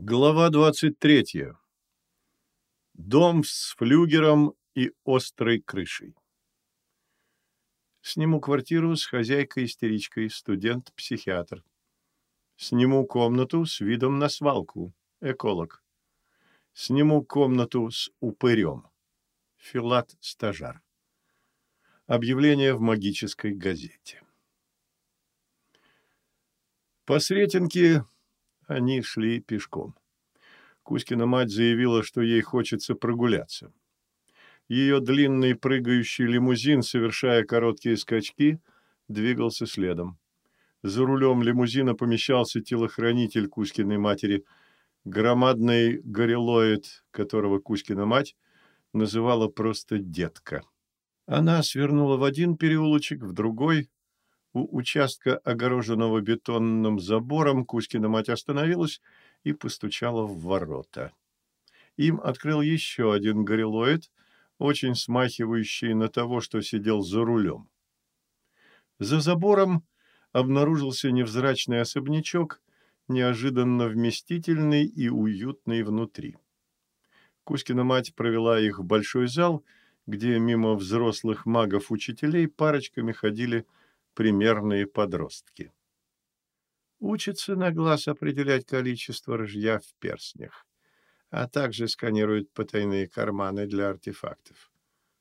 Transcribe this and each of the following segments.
Глава 23. Дом с флюгером и острой крышей. Сниму квартиру с хозяйкой-истеричкой, студент-психиатр. Сниму комнату с видом на свалку, эколог. Сниму комнату с упырем, филат-стажар. Объявление в магической газете. По Сретенке они шли пешком. Кузькина мать заявила, что ей хочется прогуляться. Ее длинный прыгающий лимузин, совершая короткие скачки, двигался следом. За рулем лимузина помещался телохранитель Кузькиной матери, громадный горилоид, которого Кузькина мать называла просто «детка». Она свернула в один переулочек, в другой, у участка, огороженного бетонным забором, Кузькина мать остановилась и постучала в ворота. Им открыл еще один горилоид, очень смахивающий на того, что сидел за рулем. За забором обнаружился невзрачный особнячок, неожиданно вместительный и уютный внутри. Кузькина мать провела их в большой зал, где мимо взрослых магов-учителей парочками ходили примерные подростки. Учится на глаз определять количество ржья в перстнях, а также сканирует потайные карманы для артефактов.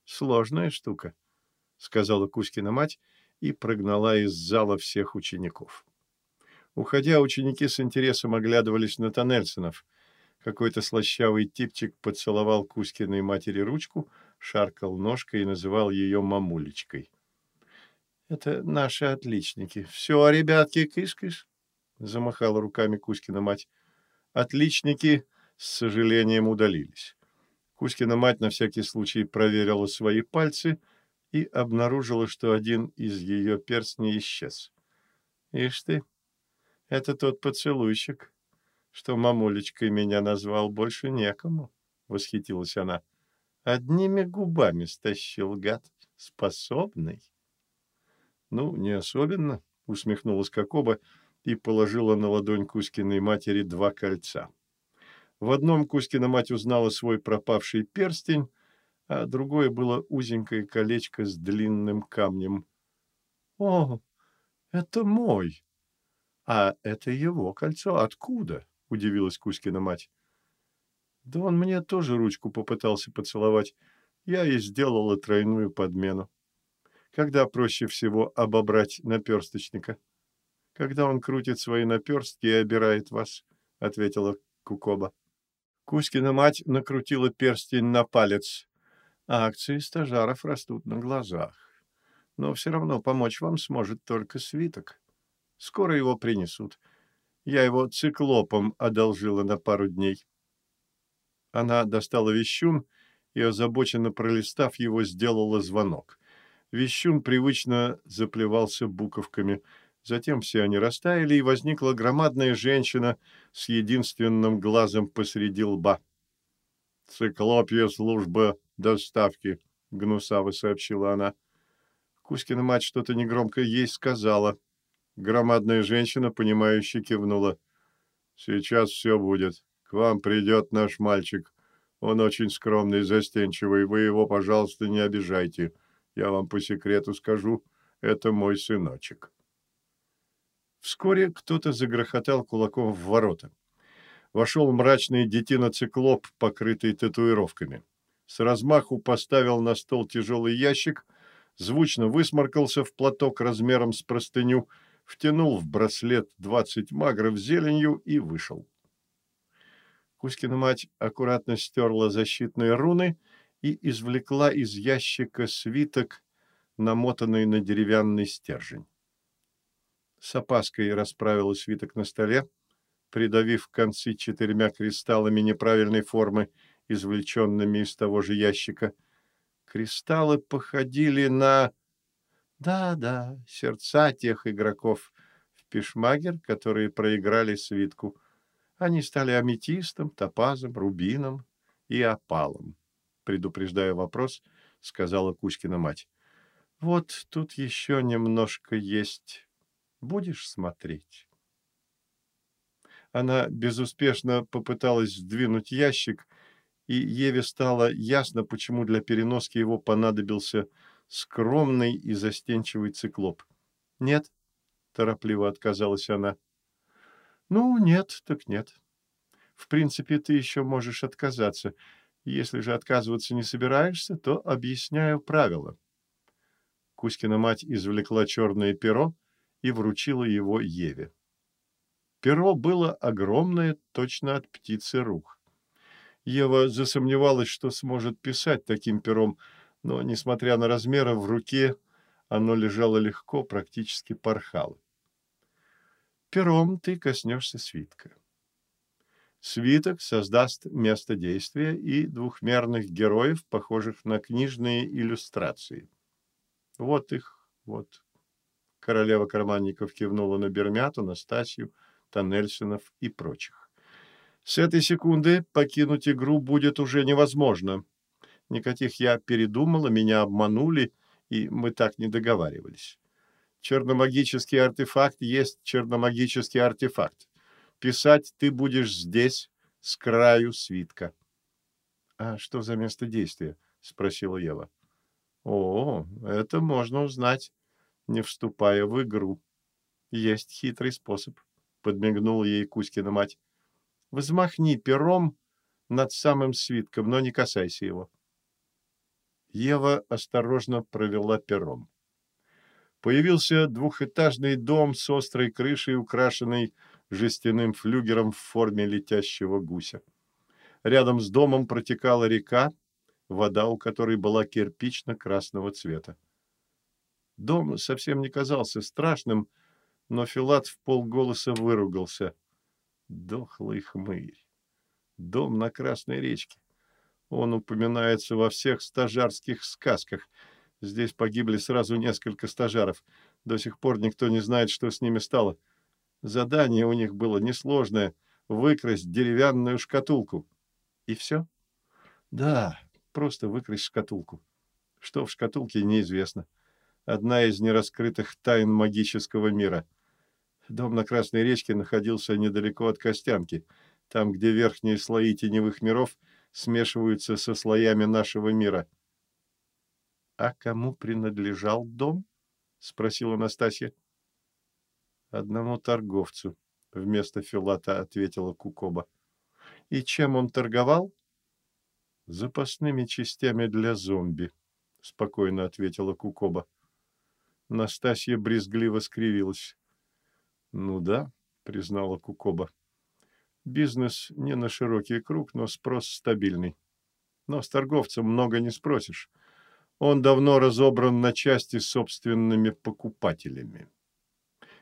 Сложная штука, — сказала Кузькина мать и прогнала из зала всех учеников. Уходя, ученики с интересом оглядывались на Тоннельсонов. Какой-то слащавый типчик поцеловал Кузькиной матери ручку, шаркал ножкой и называл ее мамулечкой. Это наши отличники. Все, ребятки, кыш-кыш, замахала руками Кузькина мать. Отличники с сожалением удалились. Кузькина мать на всякий случай проверила свои пальцы и обнаружила, что один из ее перстней исчез. Ишь ты, это тот поцелуйщик, что мамулечкой меня назвал больше некому, восхитилась она. Одними губами стащил гад, способный. «Ну, не особенно», — усмехнулась Кокоба и положила на ладонь Кузькиной матери два кольца. В одном Кузькина мать узнала свой пропавший перстень, а другое было узенькое колечко с длинным камнем. «О, это мой!» «А это его кольцо. Откуда?» — удивилась Кузькина мать. «Да он мне тоже ручку попытался поцеловать. Я и сделала тройную подмену. Когда проще всего обобрать наперсточника? Когда он крутит свои наперстки и обирает вас, — ответила Кукоба. Кузькина мать накрутила перстень на палец. Акции стажаров растут на глазах. Но все равно помочь вам сможет только свиток. Скоро его принесут. Я его циклопом одолжила на пару дней. Она достала вещун и, озабоченно пролистав его, сделала звонок. Вещун привычно заплевался буковками. Затем все они растаяли, и возникла громадная женщина с единственным глазом посреди лба. «Циклопья служба доставки», — гнусаво сообщила она. Кузькина мать что-то негромко ей сказала. Громадная женщина, понимающе кивнула. «Сейчас все будет. К вам придет наш мальчик. Он очень скромный и застенчивый. Вы его, пожалуйста, не обижайте. Я вам по секрету скажу, это мой сыночек. Вскоре кто-то загрохотал кулаком в ворота. Вошел мрачный детина-циклоп, покрытый татуировками. С размаху поставил на стол тяжелый ящик, звучно высморкался в платок размером с простыню, втянул в браслет двадцать магров зеленью и вышел. Кузькина мать аккуратно стерла защитные руны и извлекла из ящика свиток, намотанный на деревянный стержень. С опаской расправила свиток на столе, придавив концы четырьмя кристаллами неправильной формы, извлеченными из того же ящика. Кристаллы походили на... Да-да, сердца тех игроков в пешмагер, которые проиграли свитку. Они стали аметистом, топазом, рубином и опалом предупреждая вопрос, сказала Кузькина мать. Вот тут еще немножко есть. Будешь смотреть? Она безуспешно попыталась сдвинуть ящик, и Еве стало ясно, почему для переноски его понадобился скромный и застенчивый циклоп. «Нет», — торопливо отказалась она. «Ну, нет, так нет. В принципе, ты еще можешь отказаться. Если же отказываться не собираешься, то объясняю правила». Кузькина мать извлекла черное перо и вручила его Еве. Перо было огромное, точно от птицы рух. Ева засомневалась, что сможет писать таким пером, но, несмотря на размеры, в руке оно лежало легко, практически порхало. Пером ты коснешься свитка. Свиток создаст место действия и двухмерных героев, похожих на книжные иллюстрации. Вот их, вот. Королева карманников кивнула на Бермяту, Настасью, Тоннельсонов и прочих. С этой секунды покинуть игру будет уже невозможно. Никаких я передумала, меня обманули, и мы так не договаривались. Черномагический артефакт есть черномагический артефакт. Писать ты будешь здесь, с краю свитка. — А что за место действия? — спросила Ева. — О, это можно узнать, не вступая в игру. Есть хитрый способ, — подмигнула ей Кузькина мать. — Взмахни пером над самым свитком, но не касайся его. Ева осторожно провела пером. Появился двухэтажный дом с острой крышей, украшенный жестяным флюгером в форме летящего гуся. Рядом с домом протекала река, вода у которой была кирпично-красного цвета. Дом совсем не казался страшным, но Филат в полголоса выругался. Дохлый хмырь. Дом на Красной речке. Он упоминается во всех стажарских сказках. Здесь погибли сразу несколько стажаров. До сих пор никто не знает, что с ними стало. Задание у них было несложное — выкрасть деревянную шкатулку. И все? Да, просто выкрасть шкатулку. Что в шкатулке, неизвестно. Одна из нераскрытых тайн магического мира. Дом на Красной речке находился недалеко от Костянки, там, где верхние слои теневых миров смешиваются со слоями нашего мира. — А кому принадлежал дом? — спросила Настасья. — Одному торговцу, — вместо Филата ответила Кукоба. — И чем он торговал? — Запасными частями для зомби, — спокойно ответила Кукоба. Настасья брезгливо скривилась. — Ну да, — признала Кукоба. Бизнес не на широкий круг, но спрос стабильный. Но с торговцем много не спросишь. Он давно разобран на части собственными покупателями.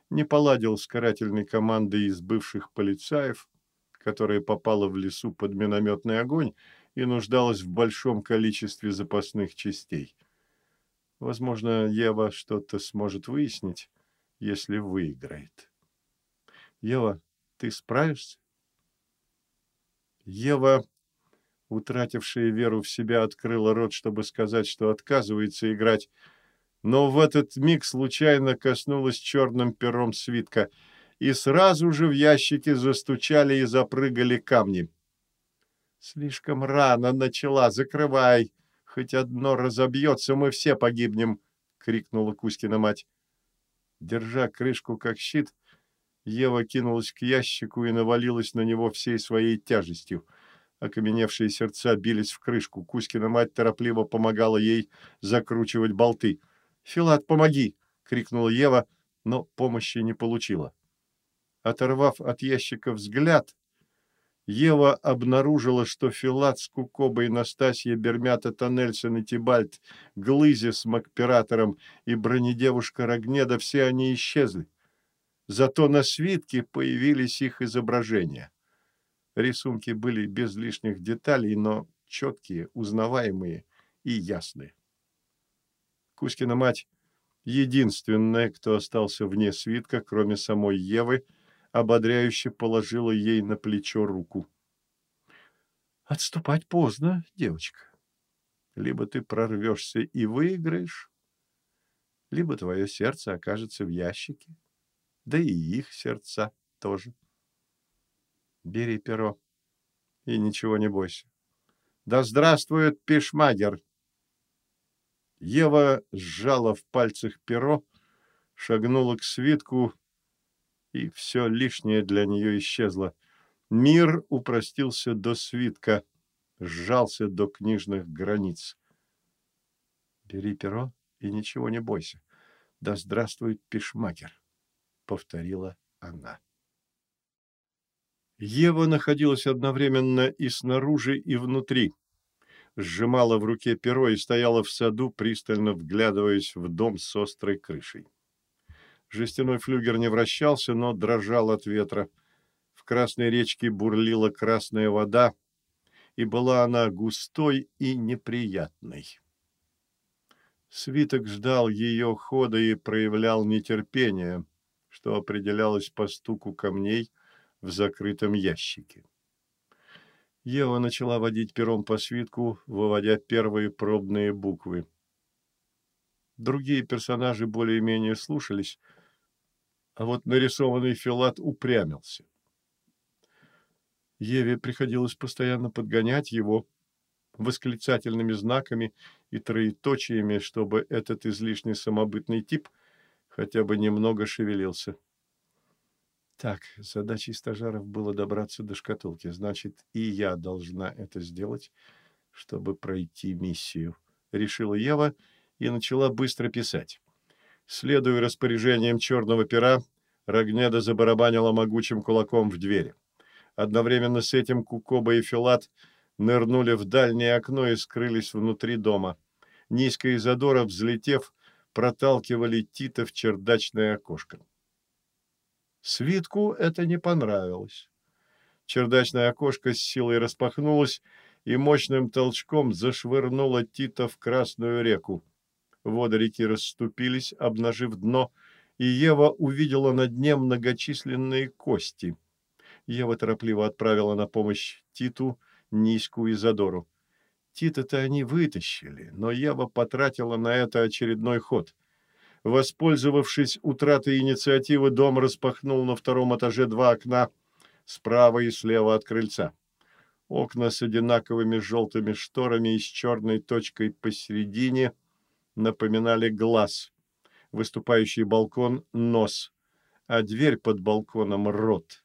Не поладил с карательной командой из бывших полицаев, которая попала в лесу под минометный огонь и нуждалась в большом количестве запасных частей. Возможно, Ева что-то сможет выяснить, если выиграет. Ева, ты справишься? Ева, утратившая веру в себя, открыла рот, чтобы сказать, что отказывается играть, но в этот миг случайно коснулась черным пером свитка, и сразу же в ящике застучали и запрыгали камни. «Слишком рано начала, закрывай! Хоть одно разобьется, мы все погибнем!» — крикнула Кузькина мать. Держа крышку как щит, Ева кинулась к ящику и навалилась на него всей своей тяжестью. Окаменевшие сердца бились в крышку. Кузькина мать торопливо помогала ей закручивать болты. «Филат, помоги!» — крикнула Ева, но помощи не получила. Оторвав от ящика взгляд, Ева обнаружила, что Филат с Кукобой, Настасья, Бермята, Тоннельсон и Тибальт, Глызи с Макператором и бронедевушка Рогнеда все они исчезли. Зато на свитке появились их изображения. Рисунки были без лишних деталей, но четкие, узнаваемые и ясные. Кузькина мать, единственная, кто остался вне свитка, кроме самой Евы, ободряюще положила ей на плечо руку. «Отступать поздно, девочка. Либо ты прорвешься и выиграешь, либо твое сердце окажется в ящике да и их сердца тоже. Бери перо и ничего не бойся. Да здравствует Пишмагер! Ева сжала в пальцах перо, шагнула к свитку, и все лишнее для нее исчезло. Мир упростился до свитка, сжался до книжных границ. «Бери перо и ничего не бойся. Да здравствует Пишмагер!» — повторила она. Ева находилась одновременно и снаружи, и внутри. Сжимала в руке перо и стояла в саду, пристально вглядываясь в дом с острой крышей. Жестяной флюгер не вращался, но дрожал от ветра. В Красной речке бурлила красная вода, и была она густой и неприятной. Свиток ждал ее хода и проявлял нетерпение, что определялось по стуку камней – в закрытом ящике. Ева начала водить пером по свитку, выводя первые пробные буквы. Другие персонажи более-менее слушались, а вот нарисованный Филат упрямился. Еве приходилось постоянно подгонять его восклицательными знаками и троеточиями, чтобы этот излишне самобытный тип хотя бы немного шевелился. Так, задачей стажаров было добраться до шкатулки. Значит, и я должна это сделать, чтобы пройти миссию. Решила Ева и начала быстро писать. Следуя распоряжениям черного пера, Рогнеда забарабанила могучим кулаком в двери. Одновременно с этим Кукоба и Филат нырнули в дальнее окно и скрылись внутри дома. Низко из задора, взлетев, проталкивали Тита в чердачное окошко. Свитку это не понравилось. Чердачное окошко с силой распахнулось и мощным толчком зашвырнуло Тита в Красную реку. Воды реки расступились, обнажив дно, и Ева увидела на дне многочисленные кости. Ева торопливо отправила на помощь Титу, Низку и Задору. Тита-то они вытащили, но Ева потратила на это очередной ход. Воспользовавшись утратой инициативы, дом распахнул на втором этаже два окна справа и слева от крыльца. Окна с одинаковыми желтыми шторами и с черной точкой посередине напоминали глаз, выступающий балкон – нос, а дверь под балконом – рот.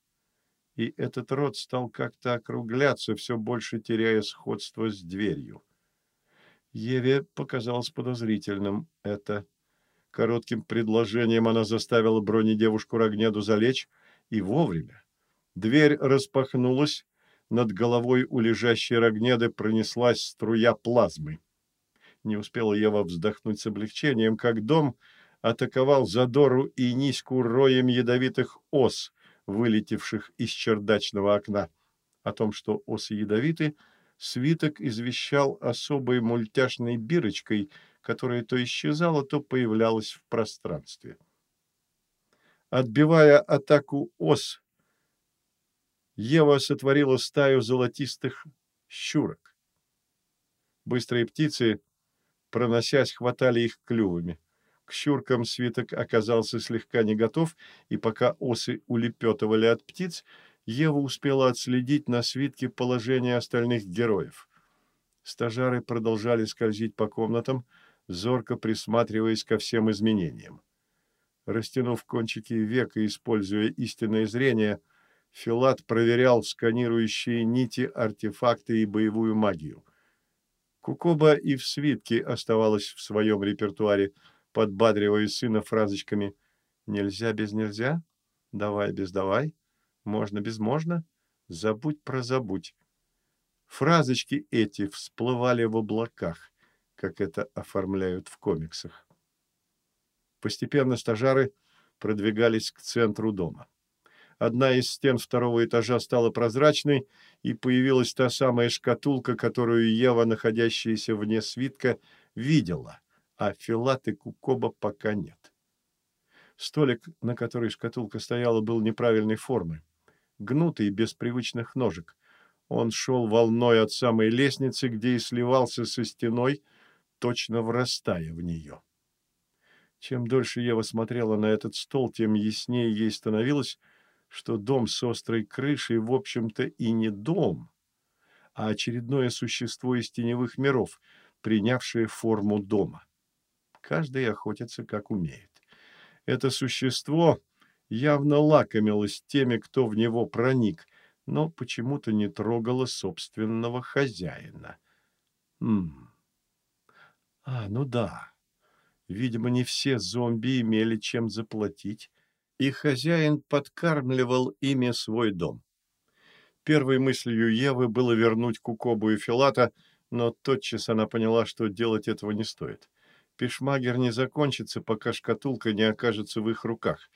И этот рот стал как-то округляться, все больше теряя сходство с дверью. Еве показалось подозрительным это – Коротким предложением она заставила бронедевушку Рогнеду залечь, и вовремя. Дверь распахнулась, над головой у лежащей Рогнеды пронеслась струя плазмы. Не успела Ева вздохнуть с облегчением, как дом атаковал Задору и Низку роем ядовитых ос, вылетевших из чердачного окна. О том, что осы ядовиты, свиток извещал особой мультяшной бирочкой – которая то исчезала, то появлялась в пространстве. Отбивая атаку ос, Ева сотворила стаю золотистых щурок. Быстрые птицы, проносясь, хватали их клювами. К щуркам свиток оказался слегка не готов, и пока осы улепетывали от птиц, Ева успела отследить на свитке положение остальных героев. Стажары продолжали скользить по комнатам, зорко присматриваясь ко всем изменениям. Растянув кончики век и используя истинное зрение, Филат проверял сканирующие нити, артефакты и боевую магию. Кукоба и в свитке оставалась в своем репертуаре, подбадривая сына фразочками «Нельзя без нельзя», «Давай без давай», «Можно без можно», «Забудь про забудь». Фразочки эти всплывали в облаках, как это оформляют в комиксах. Постепенно стажары продвигались к центру дома. Одна из стен второго этажа стала прозрачной, и появилась та самая шкатулка, которую Ева, находящаяся вне свитка, видела, а Филат и Кукоба пока нет. Столик, на который шкатулка стояла, был неправильной формы, гнутый, без привычных ножек. Он шел волной от самой лестницы, где и сливался со стеной, точно врастая в нее. Чем дольше Ева смотрела на этот стол, тем яснее ей становилось, что дом с острой крышей, в общем-то, и не дом, а очередное существо из теневых миров, принявшее форму дома. Каждый охотится, как умеет. Это существо явно лакомилось теми, кто в него проник, но почему-то не трогало собственного хозяина. Хм. А, ну да. Видимо, не все зомби имели чем заплатить, и хозяин подкармливал ими свой дом. Первой мыслью Евы было вернуть Кукобу и Филата, но тотчас она поняла, что делать этого не стоит. Пешмагер не закончится, пока шкатулка не окажется в их руках,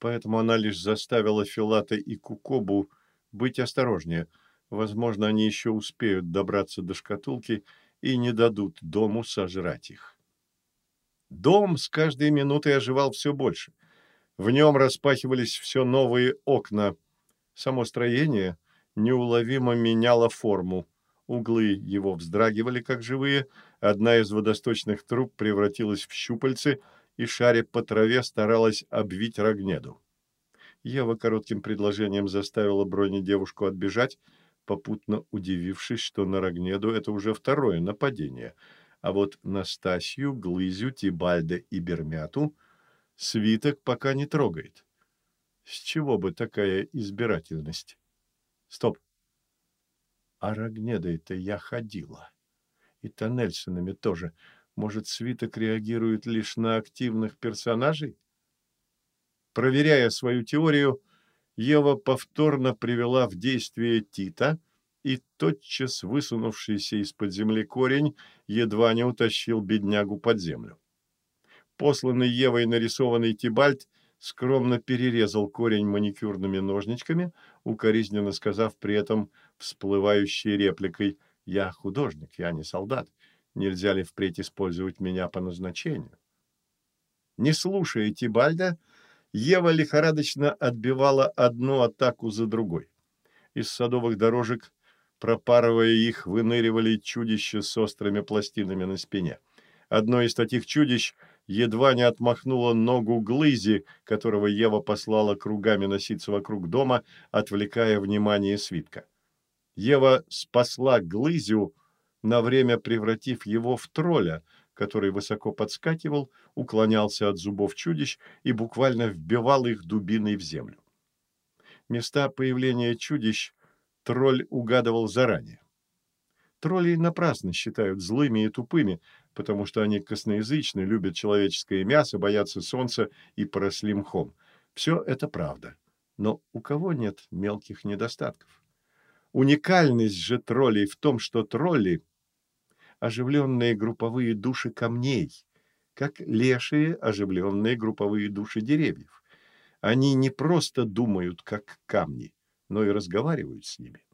поэтому она лишь заставила Филата и Кукобу быть осторожнее. Возможно, они еще успеют добраться до шкатулки и не дадут дому сожрать их. Дом с каждой минутой оживал все больше. В нем распахивались все новые окна. Само строение неуловимо меняло форму. Углы его вздрагивали, как живые. Одна из водосточных труб превратилась в щупальцы, и, шаря по траве, старалась обвить Рогнеду. Ева коротким предложением заставила Брони девушку отбежать, попутно удивившись, что на Рогнеду это уже второе нападение, а вот Настасью, Глызю, Тибальда и Бермяту свиток пока не трогает. С чего бы такая избирательность? Стоп. А Рогнедой-то я ходила. И Тоннельсонами тоже. Может, свиток реагирует лишь на активных персонажей? Проверяя свою теорию, Ева повторно привела в действие Тита, и тотчас высунувшийся из-под земли корень едва не утащил беднягу под землю. Посланный Евой нарисованный Тибальт скромно перерезал корень маникюрными ножничками, укоризненно сказав при этом всплывающей репликой «Я художник, я не солдат. Нельзя ли впредь использовать меня по назначению?» Не слушая Тибальда, Ева лихорадочно отбивала одну атаку за другой. Из садовых дорожек, пропарывая их, выныривали чудища с острыми пластинами на спине. Одно из таких чудищ едва не отмахнуло ногу Глызи, которого Ева послала кругами носиться вокруг дома, отвлекая внимание свитка. Ева спасла Глызю, на время превратив его в тролля – который высоко подскакивал, уклонялся от зубов чудищ и буквально вбивал их дубиной в землю. Места появления чудищ тролль угадывал заранее. Троллей напрасно считают злыми и тупыми, потому что они косноязычны, любят человеческое мясо, боятся солнца и поросли мхом. Все это правда. Но у кого нет мелких недостатков? Уникальность же троллей в том, что тролли – оживленные групповые души камней, как лешие оживленные групповые души деревьев. Они не просто думают, как камни, но и разговаривают с ними.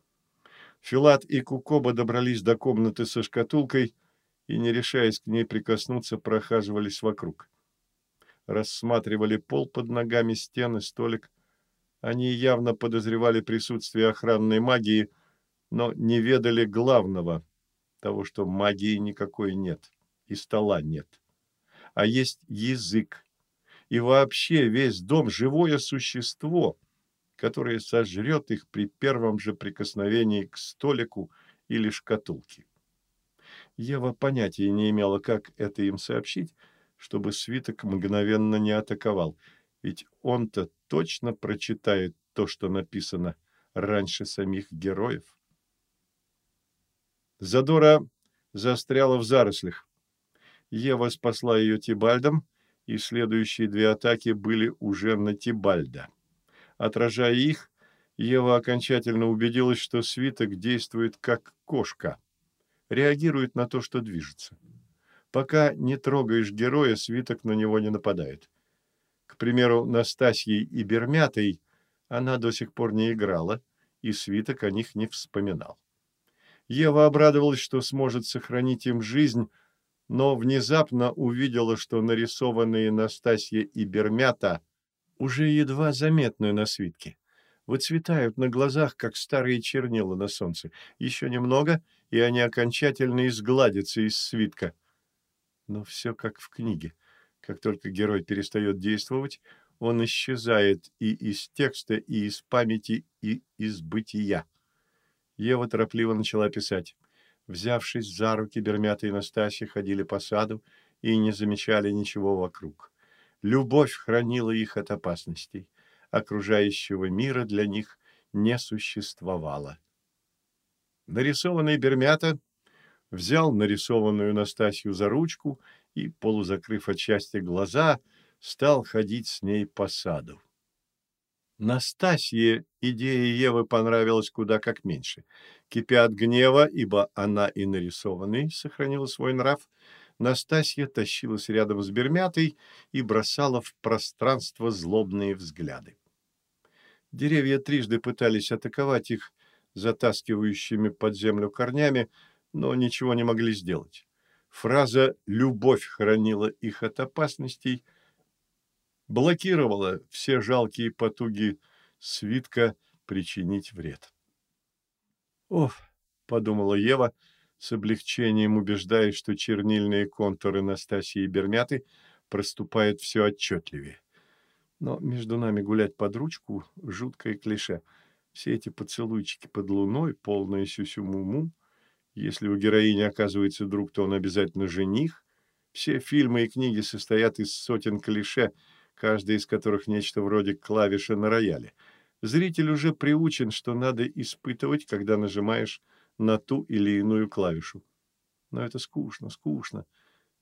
Филат и Кукоба добрались до комнаты со шкатулкой и, не решаясь к ней прикоснуться, прохаживались вокруг. Рассматривали пол под ногами, стены, столик. Они явно подозревали присутствие охранной магии, но не ведали главного того, что магии никакой нет, и стола нет. А есть язык. И вообще весь дом – живое существо, которое сожрет их при первом же прикосновении к столику или шкатулке. Ева понятия не имела, как это им сообщить, чтобы свиток мгновенно не атаковал, ведь он-то точно прочитает то, что написано раньше самих героев. Задора застряла в зарослях. Ева спасла ее Тибальдом, и следующие две атаки были уже на Тибальда. Отражая их, Ева окончательно убедилась, что свиток действует как кошка, реагирует на то, что движется. Пока не трогаешь героя, свиток на него не нападает. К примеру, Настасьей и Бермятой она до сих пор не играла, и свиток о них не вспоминал. Ева обрадовалась, что сможет сохранить им жизнь, но внезапно увидела, что нарисованные Настасья и Бермята уже едва заметны на свитке. Выцветают на глазах, как старые чернила на солнце. Еще немного, и они окончательно изгладятся из свитка. Но все как в книге. Как только герой перестает действовать, он исчезает и из текста, и из памяти, и из бытия. Ева торопливо начала писать. Взявшись за руки, Бермята и Настасья ходили по саду и не замечали ничего вокруг. Любовь хранила их от опасностей. Окружающего мира для них не существовало. Нарисованный Бермята взял нарисованную Настасью за ручку и, полузакрыв от счастья глаза, стал ходить с ней по саду. Настасье идея Евы понравилась куда как меньше. Кипя от гнева, ибо она и нарисованный сохранила свой нрав, Настасья тащилась рядом с Бермятой и бросала в пространство злобные взгляды. Деревья трижды пытались атаковать их затаскивающими под землю корнями, но ничего не могли сделать. Фраза «любовь хранила их от опасностей» блокировала все жалкие потуги свитка причинить вред. «Ох», — подумала Ева, с облегчением убеждаясь, что чернильные контуры Настасии Бермяты проступают все отчетливее. Но между нами гулять под ручку — жуткое клише. Все эти поцелуйчики под луной, полные сюсю-муму, если у героини оказывается друг, то он обязательно жених. Все фильмы и книги состоят из сотен клише, каждый из которых нечто вроде клавиши на рояле. Зритель уже приучен, что надо испытывать, когда нажимаешь на ту или иную клавишу. Но это скучно, скучно.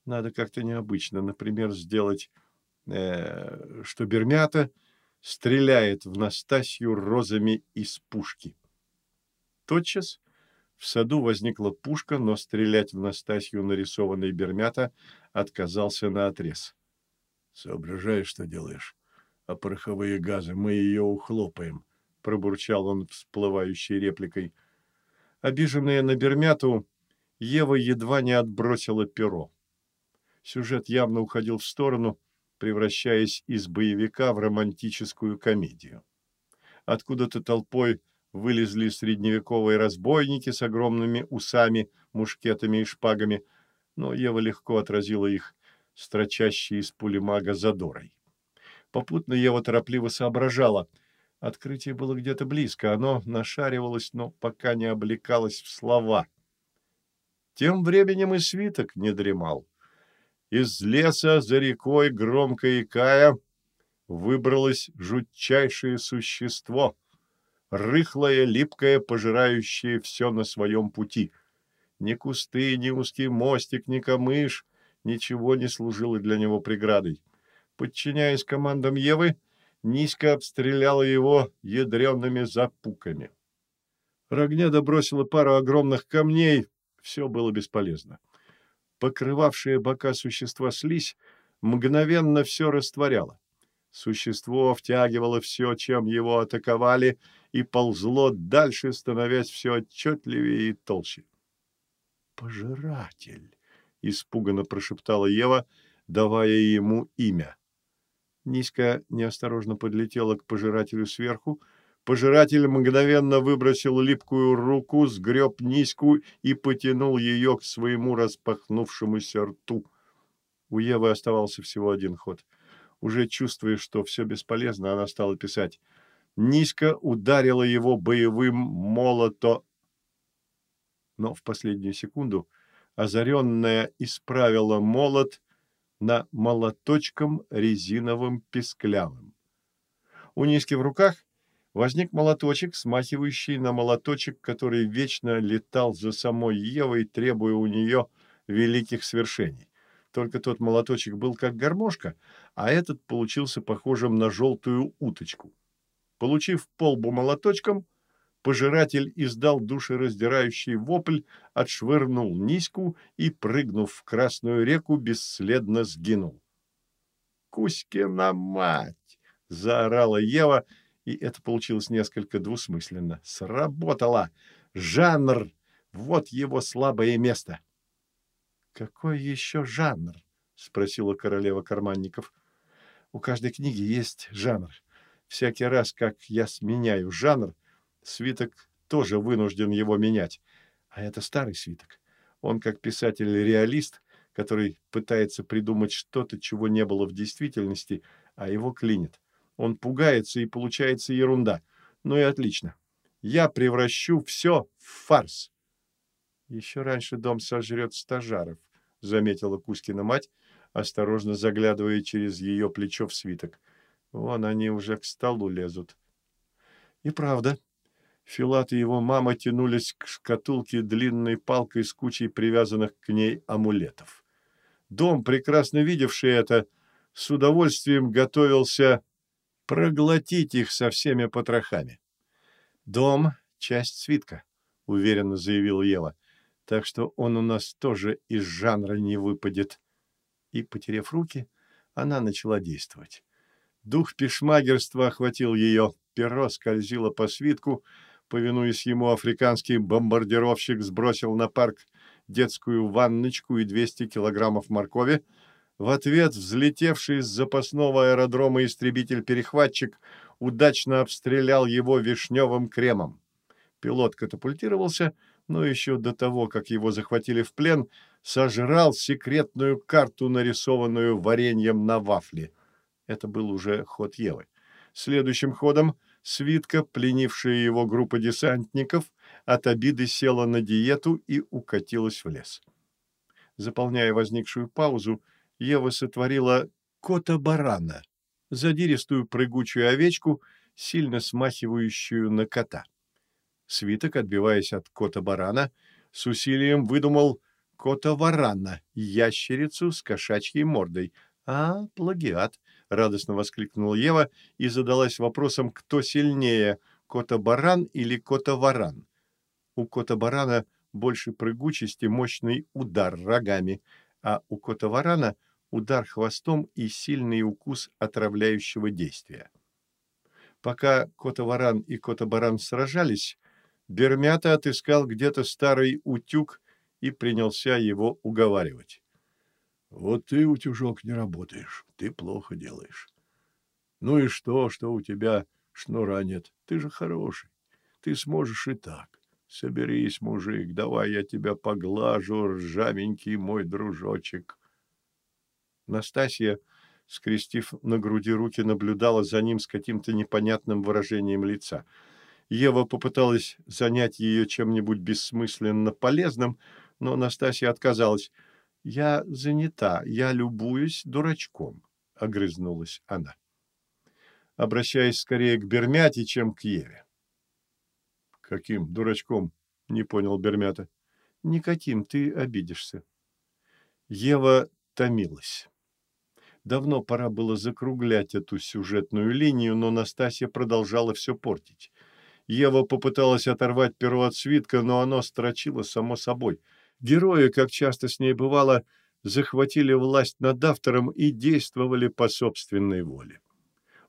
Надо как-то необычно. Например, сделать, э, что Бермята стреляет в Настасью розами из пушки. Тотчас в саду возникла пушка, но стрелять в Настасью нарисованной Бермята отказался на отрез. «Соображаешь, что делаешь? А пороховые газы мы ее ухлопаем», — пробурчал он всплывающей репликой. Обиженная на Бермяту, Ева едва не отбросила перо. Сюжет явно уходил в сторону, превращаясь из боевика в романтическую комедию. Откуда-то толпой вылезли средневековые разбойники с огромными усами, мушкетами и шпагами, но Ева легко отразила их, строчащие из пулемага задорой. Попутно Ева торопливо соображала. Открытие было где-то близко, оно нашаривалось, но пока не облекалось в слова. Тем временем и свиток не дремал. Из леса за рекой, громко икая, выбралось жутчайшее существо — рыхлое, липкое, пожирающее все на своем пути. Ни кусты, ни узкий мостик, ни камыш, ничего не служило для него преградой. Подчиняясь командам Евы, низко обстреляла его ядреными запуками. Рогнеда бросила пару огромных камней, все было бесполезно. Покрывавшая бока существа слизь мгновенно все растворяла. Существо втягивало все, чем его атаковали, и ползло дальше, становясь все отчетливее и толще. «Пожиратель!» — испуганно прошептала Ева, давая ему имя. Низко неосторожно подлетела к пожирателю сверху. Пожиратель мгновенно выбросил липкую руку, сгреб низку и потянул ее к своему распахнувшемуся рту. У Евы оставался всего один ход — уже чувствуя, что все бесполезно, она стала писать. Низко ударила его боевым молото. Но в последнюю секунду озаренная исправила молот на молоточком резиновым песклявым. У Низки в руках возник молоточек, смахивающий на молоточек, который вечно летал за самой Евой, требуя у нее великих свершений. Только тот молоточек был как гармошка, а этот получился похожим на желтую уточку. Получив полбу молоточком, пожиратель издал душераздирающий вопль, отшвырнул низку и, прыгнув в Красную реку, бесследно сгинул. «Кузькина мать!» — заорала Ева, и это получилось несколько двусмысленно. «Сработало! Жанр! Вот его слабое место!» «Какой еще жанр?» — спросила королева карманников. «У каждой книги есть жанр. Всякий раз, как я сменяю жанр, свиток тоже вынужден его менять. А это старый свиток. Он как писатель-реалист, который пытается придумать что-то, чего не было в действительности, а его клинит. Он пугается, и получается ерунда. Ну и отлично. Я превращу все в фарс. Еще раньше дом сожрет стажаров, заметила Кузькина мать, осторожно заглядывая через ее плечо в свиток. Вон они уже к столу лезут. И правда, Филат и его мама тянулись к шкатулке длинной палкой с кучей привязанных к ней амулетов. Дом, прекрасно видевший это, с удовольствием готовился проглотить их со всеми потрохами. «Дом — часть свитка», — уверенно заявил Ева, «так что он у нас тоже из жанра не выпадет». И, потеряв руки, она начала действовать. Дух пешмагерства охватил ее, перо скользило по свитку, повинуясь ему, африканский бомбардировщик сбросил на парк детскую ванночку и 200 килограммов моркови, в ответ взлетевший с запасного аэродрома истребитель-перехватчик удачно обстрелял его вишневым кремом. Пилот катапультировался, но еще до того, как его захватили в плен, сожрал секретную карту, нарисованную вареньем на вафле. Это был уже ход Евы. Следующим ходом свитка, пленившая его группа десантников, от обиды села на диету и укатилась в лес. Заполняя возникшую паузу, Ева сотворила кота-барана, задиристую прыгучую овечку, сильно смахивающую на кота. Свиток, отбиваясь от кота-барана, с усилием выдумал кота-варана, ящерицу с кошачьей мордой. «А, плагиат!» — радостно воскликнула Ева и задалась вопросом, кто сильнее, кота-баран или кота-варан. У кота-барана больше прыгучести, мощный удар рогами, а у кота-варана — удар хвостом и сильный укус отравляющего действия. Пока Котоваран и Котобаран сражались, Бермята отыскал где-то старый утюг и принялся его уговаривать. «Вот ты, утюжок, не работаешь, ты плохо делаешь. Ну и что, что у тебя шнура нет? Ты же хороший, ты сможешь и так. Соберись, мужик, давай я тебя поглажу, ржавенький мой дружочек». Настасья, скрестив на груди руки, наблюдала за ним с каким-то непонятным выражением лица. Ева попыталась занять ее чем-нибудь бессмысленно полезным, но Настасья отказалась. «Я занята, я любуюсь дурачком», — огрызнулась она, обращаясь скорее к Бермяте, чем к Еве. «Каким дурачком?» — не понял Бермята. «Никаким, ты обидишься». Ева томилась. Давно пора было закруглять эту сюжетную линию, но Настасья продолжала все портить. Ева попыталась оторвать перо от свитка, но оно строчило само собой. Герои, как часто с ней бывало, захватили власть над автором и действовали по собственной воле.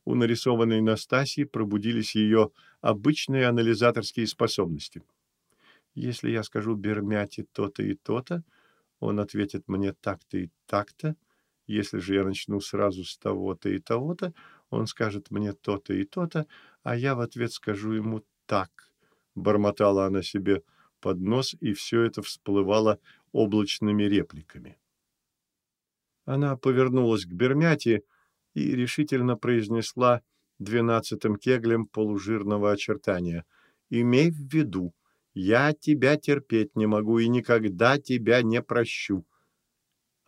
У нарисованной Настасьи пробудились ее обычные анализаторские способности. Если я скажу Бермяте то-то и то-то, он ответит мне так-то и так-то, если же я начну сразу с того-то и того-то, он скажет мне то-то и то-то, а я в ответ скажу ему так. Бормотала она себе под нос, и все это всплывало облачными репликами. Она повернулась к Бермяти и решительно произнесла двенадцатым кеглем полужирного очертания. «Имей в виду, я тебя терпеть не могу и никогда тебя не прощу.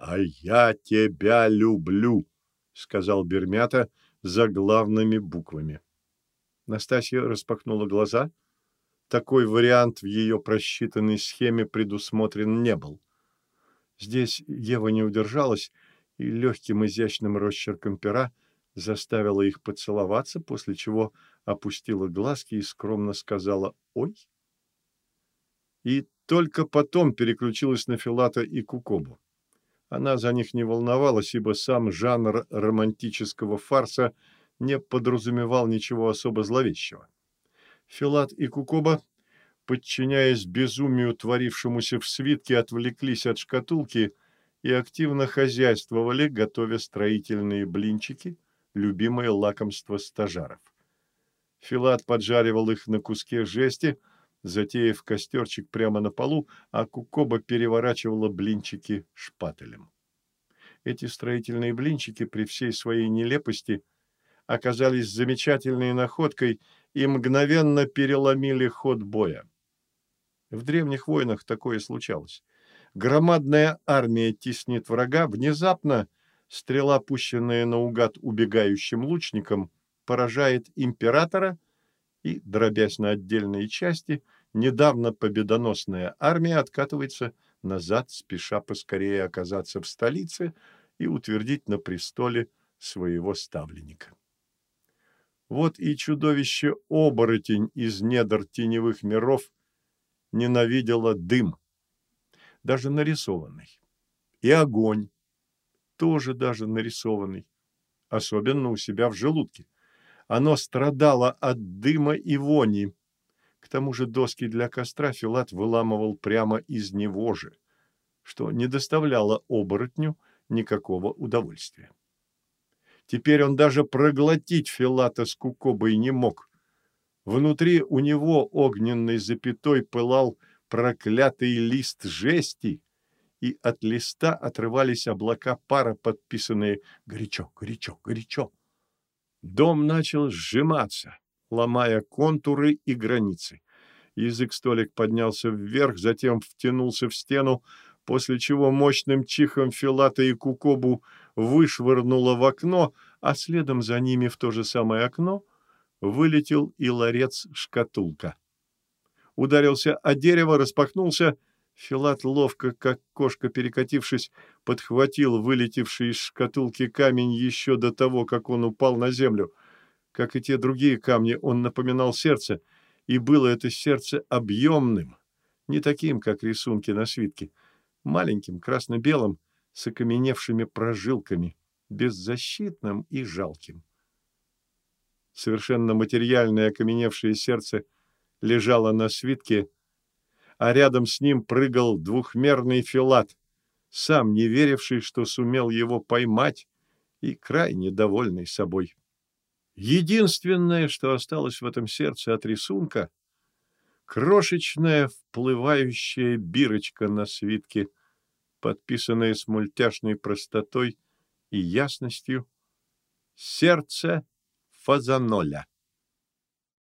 «А я тебя люблю», — сказал Бермята заглавными буквами. Настасья распахнула глаза. Такой вариант в ее просчитанной схеме предусмотрен не был. Здесь Ева не удержалась и легким изящным росчерком пера заставила их поцеловаться, после чего опустила глазки и скромно сказала «Ой!». И только потом переключилась на Филата и Кукобу. Она за них не волновалась, ибо сам жанр романтического фарса не подразумевал ничего особо зловещего. Филат и Кукоба, подчиняясь безумию, творившемуся в свитке, отвлеклись от шкатулки и активно хозяйствовали, готовя строительные блинчики, любимое лакомство стажаров. Филат поджаривал их на куске жести – затеяв костерчик прямо на полу, а Кукоба переворачивала блинчики шпателем. Эти строительные блинчики при всей своей нелепости оказались замечательной находкой и мгновенно переломили ход боя. В древних войнах такое случалось. Громадная армия теснит врага, внезапно стрела, пущенная наугад убегающим лучником, поражает императора, и, дробясь на отдельные части, недавно победоносная армия откатывается назад, спеша поскорее оказаться в столице и утвердить на престоле своего ставленника. Вот и чудовище-оборотень из недр теневых миров ненавидело дым, даже нарисованный, и огонь, тоже даже нарисованный, особенно у себя в желудке. Оно страдало от дыма и вони. К тому же доски для костра Филат выламывал прямо из него же, что не доставляло оборотню никакого удовольствия. Теперь он даже проглотить Филата с Кукобой не мог. Внутри у него огненной запятой пылал проклятый лист жести, и от листа отрывались облака пара, подписанные «горячо, горячо, горячо». Дом начал сжиматься, ломая контуры и границы. Язык столик поднялся вверх, затем втянулся в стену, после чего мощным чихом Филата и Кукобу вышвырнуло в окно, а следом за ними в то же самое окно вылетел и ларец-шкатулка. Ударился о дерево, распахнулся. Филат ловко, как кошка перекатившись, подхватил вылетевший из шкатулки камень еще до того, как он упал на землю. Как и те другие камни, он напоминал сердце, и было это сердце объемным, не таким, как рисунки на свитке — маленьким, красно-белым, с окаменевшими прожилками, беззащитным и жалким. Совершенно материальное окаменевшее сердце лежало на свитке, а рядом с ним прыгал двухмерный филат, сам не веривший, что сумел его поймать, и крайне довольный собой. Единственное, что осталось в этом сердце от рисунка — крошечная вплывающая бирочка на свитке, подписанная с мультяшной простотой и ясностью «Сердце Фазаноля».